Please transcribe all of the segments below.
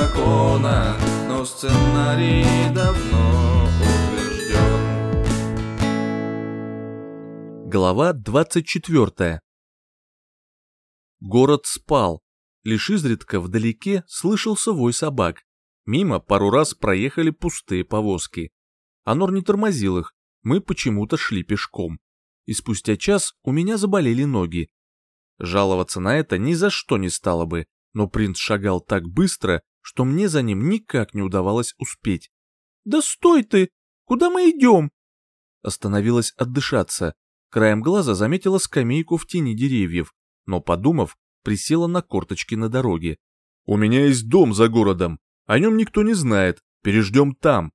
закона, но сценарий. Глава 24. Город спал. Лишь изредка вдалеке слышался вой собак. Мимо пару раз проехали пустые повозки. Анор не тормозил их, мы почему-то шли пешком. И спустя час у меня заболели ноги, Жаловаться на это ни за что не стало бы, но принц шагал так быстро, что мне за ним никак не удавалось успеть. «Да стой ты! Куда мы идем?» Остановилась отдышаться. Краем глаза заметила скамейку в тени деревьев, но, подумав, присела на корточки на дороге. «У меня есть дом за городом. О нем никто не знает. Переждем там».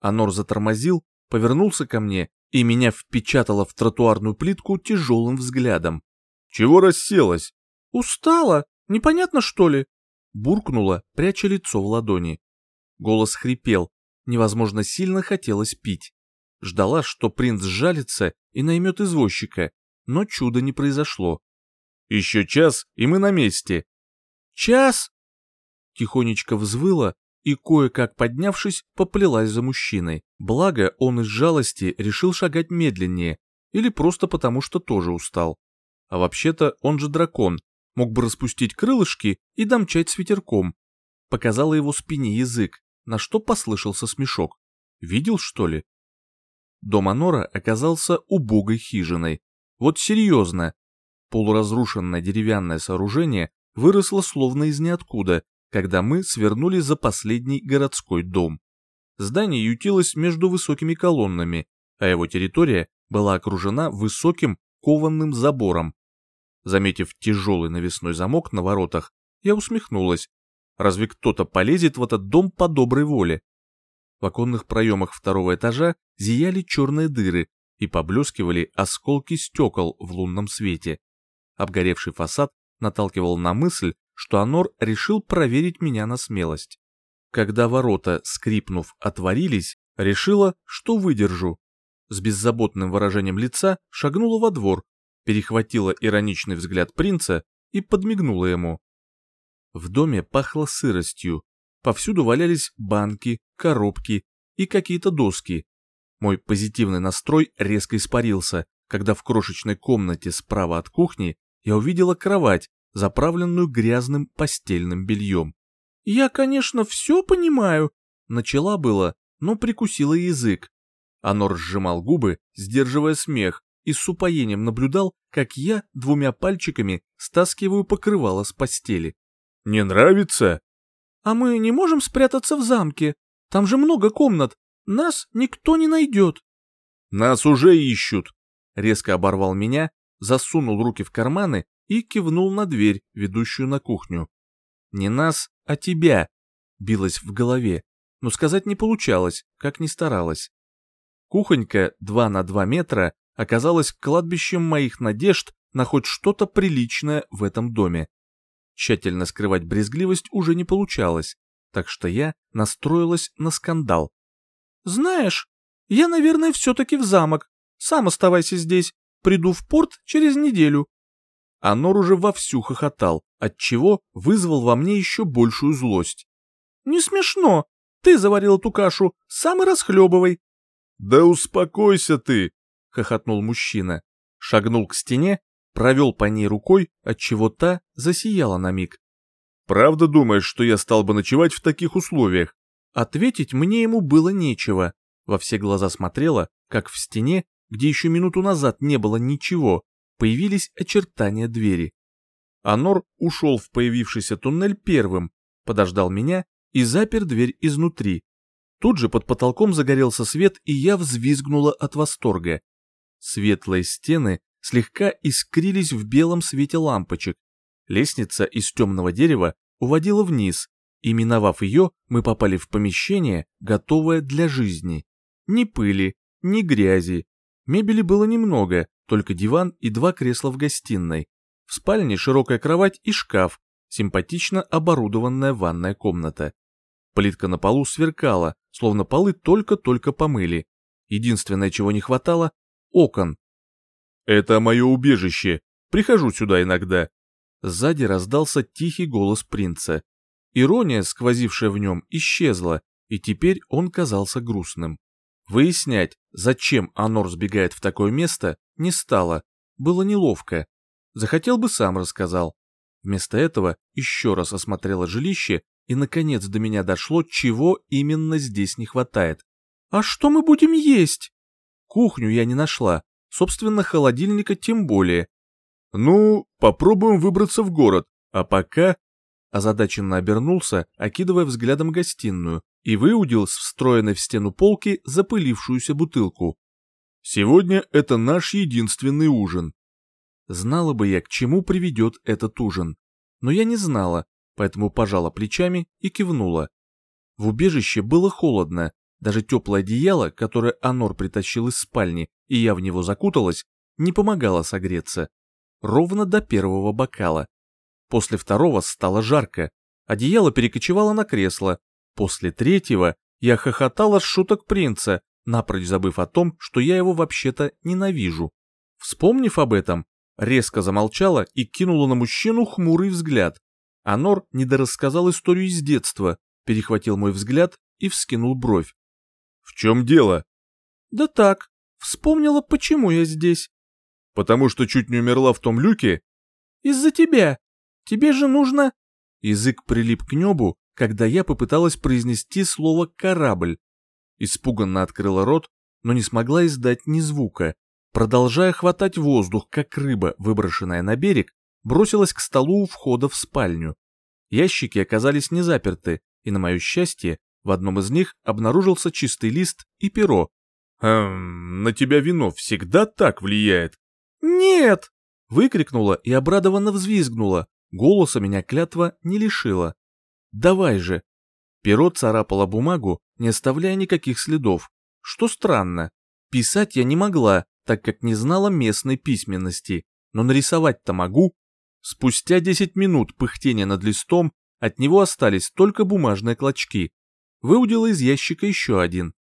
Анор затормозил, повернулся ко мне и меня впечатало в тротуарную плитку тяжелым взглядом. Чего расселась? Устала, непонятно что ли? Буркнула, пряча лицо в ладони. Голос хрипел, невозможно сильно хотелось пить. Ждала, что принц сжалится и наймет извозчика, но чуда не произошло. «Еще час, и мы на месте!» «Час!» Тихонечко взвыла и, кое-как поднявшись, поплелась за мужчиной. Благо, он из жалости решил шагать медленнее, или просто потому, что тоже устал. А вообще-то он же дракон, мог бы распустить крылышки и домчать с ветерком. Показала его спине язык, на что послышался смешок. Видел, что ли? Дом Анора оказался убогой хижиной. Вот серьезно. Полуразрушенное деревянное сооружение выросло словно из ниоткуда, когда мы свернули за последний городской дом. Здание ютилось между высокими колоннами, а его территория была окружена высоким кованым забором, Заметив тяжелый навесной замок на воротах, я усмехнулась. Разве кто-то полезет в этот дом по доброй воле? В оконных проемах второго этажа зияли черные дыры и поблескивали осколки стекол в лунном свете. Обгоревший фасад наталкивал на мысль, что Анор решил проверить меня на смелость. Когда ворота, скрипнув, отворились, решила, что выдержу. С беззаботным выражением лица шагнула во двор перехватила ироничный взгляд принца и подмигнула ему. В доме пахло сыростью, повсюду валялись банки, коробки и какие-то доски. Мой позитивный настрой резко испарился, когда в крошечной комнате справа от кухни я увидела кровать, заправленную грязным постельным бельем. «Я, конечно, все понимаю», — начала было, но прикусила язык. Анор сжимал губы, сдерживая смех, и с упоением наблюдал, как я двумя пальчиками стаскиваю покрывало с постели. «Не нравится?» «А мы не можем спрятаться в замке. Там же много комнат. Нас никто не найдет». «Нас уже ищут!» Резко оборвал меня, засунул руки в карманы и кивнул на дверь, ведущую на кухню. «Не нас, а тебя!» билось в голове, но сказать не получалось, как ни старалась. Кухонька 2 на 2 метра Оказалось, кладбищем моих надежд на хоть что-то приличное в этом доме. Тщательно скрывать брезгливость уже не получалось, так что я настроилась на скандал. «Знаешь, я, наверное, все-таки в замок. Сам оставайся здесь. Приду в порт через неделю». Анор уже вовсю хохотал, отчего вызвал во мне еще большую злость. «Не смешно. Ты заварил эту кашу, сам и расхлебывай». «Да успокойся ты!» — хохотнул мужчина, шагнул к стене, провел по ней рукой, отчего та засияла на миг. «Правда думаешь, что я стал бы ночевать в таких условиях?» Ответить мне ему было нечего. Во все глаза смотрела, как в стене, где еще минуту назад не было ничего, появились очертания двери. Анор ушел в появившийся туннель первым, подождал меня и запер дверь изнутри. Тут же под потолком загорелся свет, и я взвизгнула от восторга. Светлые стены слегка искрились в белом свете лампочек. Лестница из темного дерева уводила вниз, и миновав ее, мы попали в помещение, готовое для жизни. Ни пыли, ни грязи. Мебели было немного, только диван и два кресла в гостиной. В спальне широкая кровать и шкаф, симпатично оборудованная ванная комната. Плитка на полу сверкала, словно полы только-только помыли. Единственное, чего не хватало окон. «Это мое убежище. Прихожу сюда иногда». Сзади раздался тихий голос принца. Ирония, сквозившая в нем, исчезла, и теперь он казался грустным. Выяснять, зачем Анор сбегает в такое место, не стало. Было неловко. Захотел бы сам рассказал. Вместо этого еще раз осмотрела жилище, и наконец до меня дошло, чего именно здесь не хватает. «А что мы будем есть?» Кухню я не нашла, собственно, холодильника тем более. Ну, попробуем выбраться в город, а пока... Озадаченно обернулся, окидывая взглядом гостиную, и выудил с встроенной в стену полки запылившуюся бутылку. Сегодня это наш единственный ужин. Знала бы я, к чему приведет этот ужин. Но я не знала, поэтому пожала плечами и кивнула. В убежище было холодно, даже теплое одеяло, которое Анор притащил из спальни, и я в него закуталась, не помогало согреться. Ровно до первого бокала. После второго стало жарко. Одеяло перекочевало на кресло. После третьего я хохотала с шуток принца, напрочь забыв о том, что я его вообще-то ненавижу. Вспомнив об этом, резко замолчала и кинула на мужчину хмурый взгляд. Анор недорассказал историю из детства, перехватил мой взгляд и вскинул бровь. В чем дело? Да так, вспомнила, почему я здесь. Потому что чуть не умерла в том люке? Из-за тебя. Тебе же нужно... Язык прилип к небу, когда я попыталась произнести слово «корабль». Испуганно открыла рот, но не смогла издать ни звука. Продолжая хватать воздух, как рыба, выброшенная на берег, бросилась к столу у входа в спальню. Ящики оказались не заперты, и, на мое счастье, в одном из них обнаружился чистый лист и перо. «Эм, на тебя вино всегда так влияет?» «Нет!» — выкрикнула и обрадованно взвизгнула. Голоса меня клятва не лишила. «Давай же!» Перо царапало бумагу, не оставляя никаких следов. Что странно. Писать я не могла, так как не знала местной письменности, но нарисовать-то могу. Спустя 10 минут пыхтения над листом от него остались только бумажные клочки. Выудил из ящика еще один.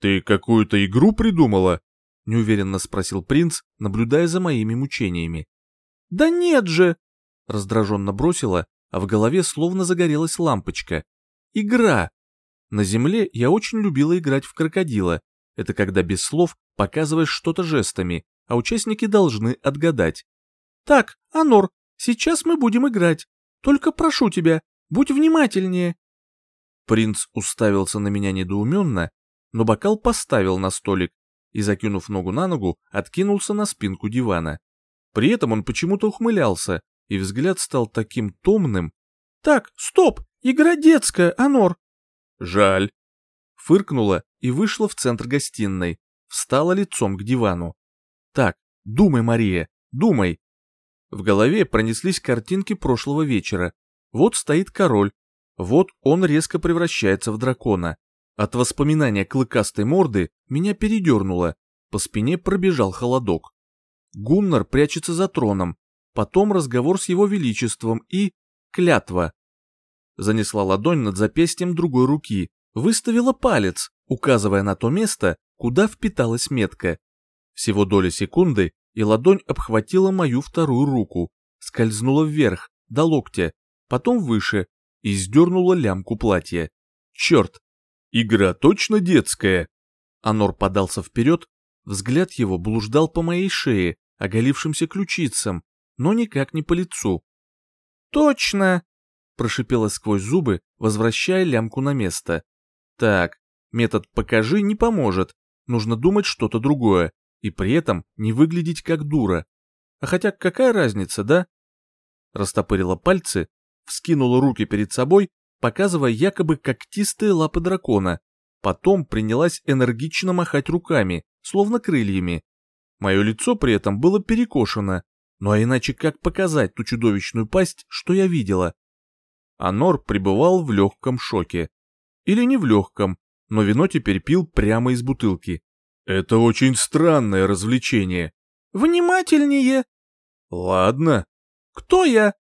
«Ты какую-то игру придумала?» — неуверенно спросил принц, наблюдая за моими мучениями. «Да нет же!» — раздраженно бросила, а в голове словно загорелась лампочка. «Игра!» На земле я очень любила играть в крокодила. Это когда без слов показываешь что-то жестами, а участники должны отгадать. «Так, Анор, сейчас мы будем играть. Только прошу тебя, будь внимательнее!» Принц уставился на меня недоуменно, но бокал поставил на столик и, закинув ногу на ногу, откинулся на спинку дивана. При этом он почему-то ухмылялся, и взгляд стал таким томным. «Так, стоп! Игра детская, Анор!» «Жаль!» Фыркнула и вышла в центр гостиной, встала лицом к дивану. «Так, думай, Мария, думай!» В голове пронеслись картинки прошлого вечера. Вот стоит король, вот он резко превращается в дракона. От воспоминания клыкастой морды меня передернуло, по спине пробежал холодок. Гуннар прячется за троном, потом разговор с его величеством и... клятва. Занесла ладонь над запястьем другой руки, выставила палец, указывая на то место, куда впиталась метка. Всего доли секунды, и ладонь обхватила мою вторую руку, скользнула вверх, до локтя, потом выше, и сдернула лямку платья. «Черт! Игра точно детская!» Анор подался вперед, взгляд его блуждал по моей шее, оголившимся ключицам, но никак не по лицу. «Точно!» — прошипела сквозь зубы, возвращая лямку на место. «Так, метод «покажи» не поможет, нужно думать что-то другое, и при этом не выглядеть как дура. А хотя какая разница, да?» Растопырила пальцы, вскинула руки перед собой, показывая якобы когтистые лапы дракона. Потом принялась энергично махать руками, словно крыльями. Мое лицо при этом было перекошено, ну а иначе как показать ту чудовищную пасть, что я видела? Анор пребывал в легком шоке. Или не в легком, но вино теперь пил прямо из бутылки. Это очень странное развлечение. Внимательнее. Ладно. Кто я?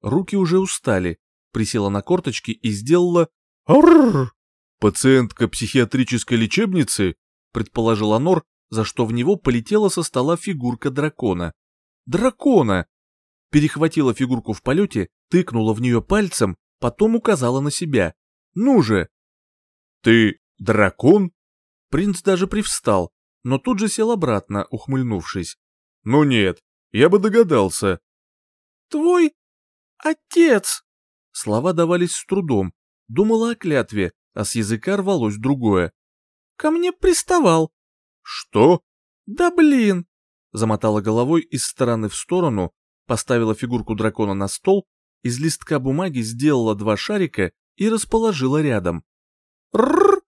Руки уже устали. Присела на корточки и сделала «Арррр!» «Пациентка психиатрической лечебницы?» — предположила Нор, за что в него полетела со стола фигурка дракона. «Дракона!» Перехватила фигурку в полете, тыкнула в нее пальцем, потом указала на себя. «Ну же!» «Ты дракон?» Принц даже привстал, но тут же сел обратно, ухмыльнувшись. «Ну нет, я бы догадался». «Твой Отец!» Слова давались с трудом. Думала о клятве, а с языка рвалось другое. «Ко мне приставал». «Что?» «Да блин!» Замотала головой из стороны в сторону, поставила фигурку дракона на стол, из листка бумаги сделала два шарика и расположила рядом. «Рррр!»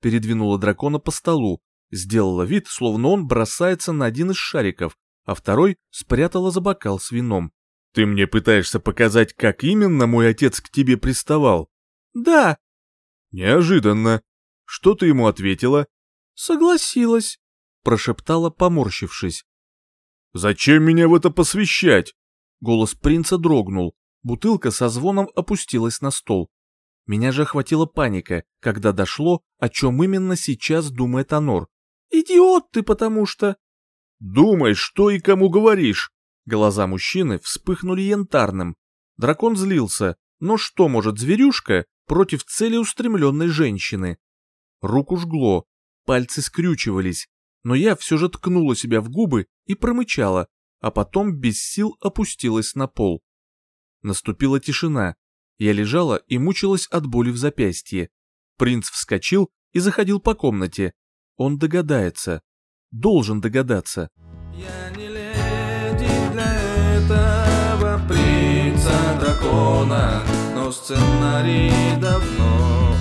Передвинула дракона по столу, сделала вид, словно он бросается на один из шариков, а второй спрятала за бокал с вином. Ты мне пытаешься показать, как именно мой отец к тебе приставал? Да. Неожиданно. Что ты ему ответила? Согласилась, прошептала, поморщившись. Зачем меня в это посвящать? Голос принца дрогнул. Бутылка со звоном опустилась на стол. Меня же охватила паника, когда дошло, о чем именно сейчас думает Анор. «Идиот ты, потому что...» «Думай, что и кому говоришь!» Глаза мужчины вспыхнули янтарным. Дракон злился, но что может зверюшка против целеустремленной женщины? Руку жгло, пальцы скрючивались, но я все же ткнула себя в губы и промычала, а потом без сил опустилась на пол. Наступила тишина. Я лежала и мучилась от боли в запястье. Принц вскочил и заходил по комнате. Он догадается. Должен догадаться. Я не этого принца дракона, но сценарий давно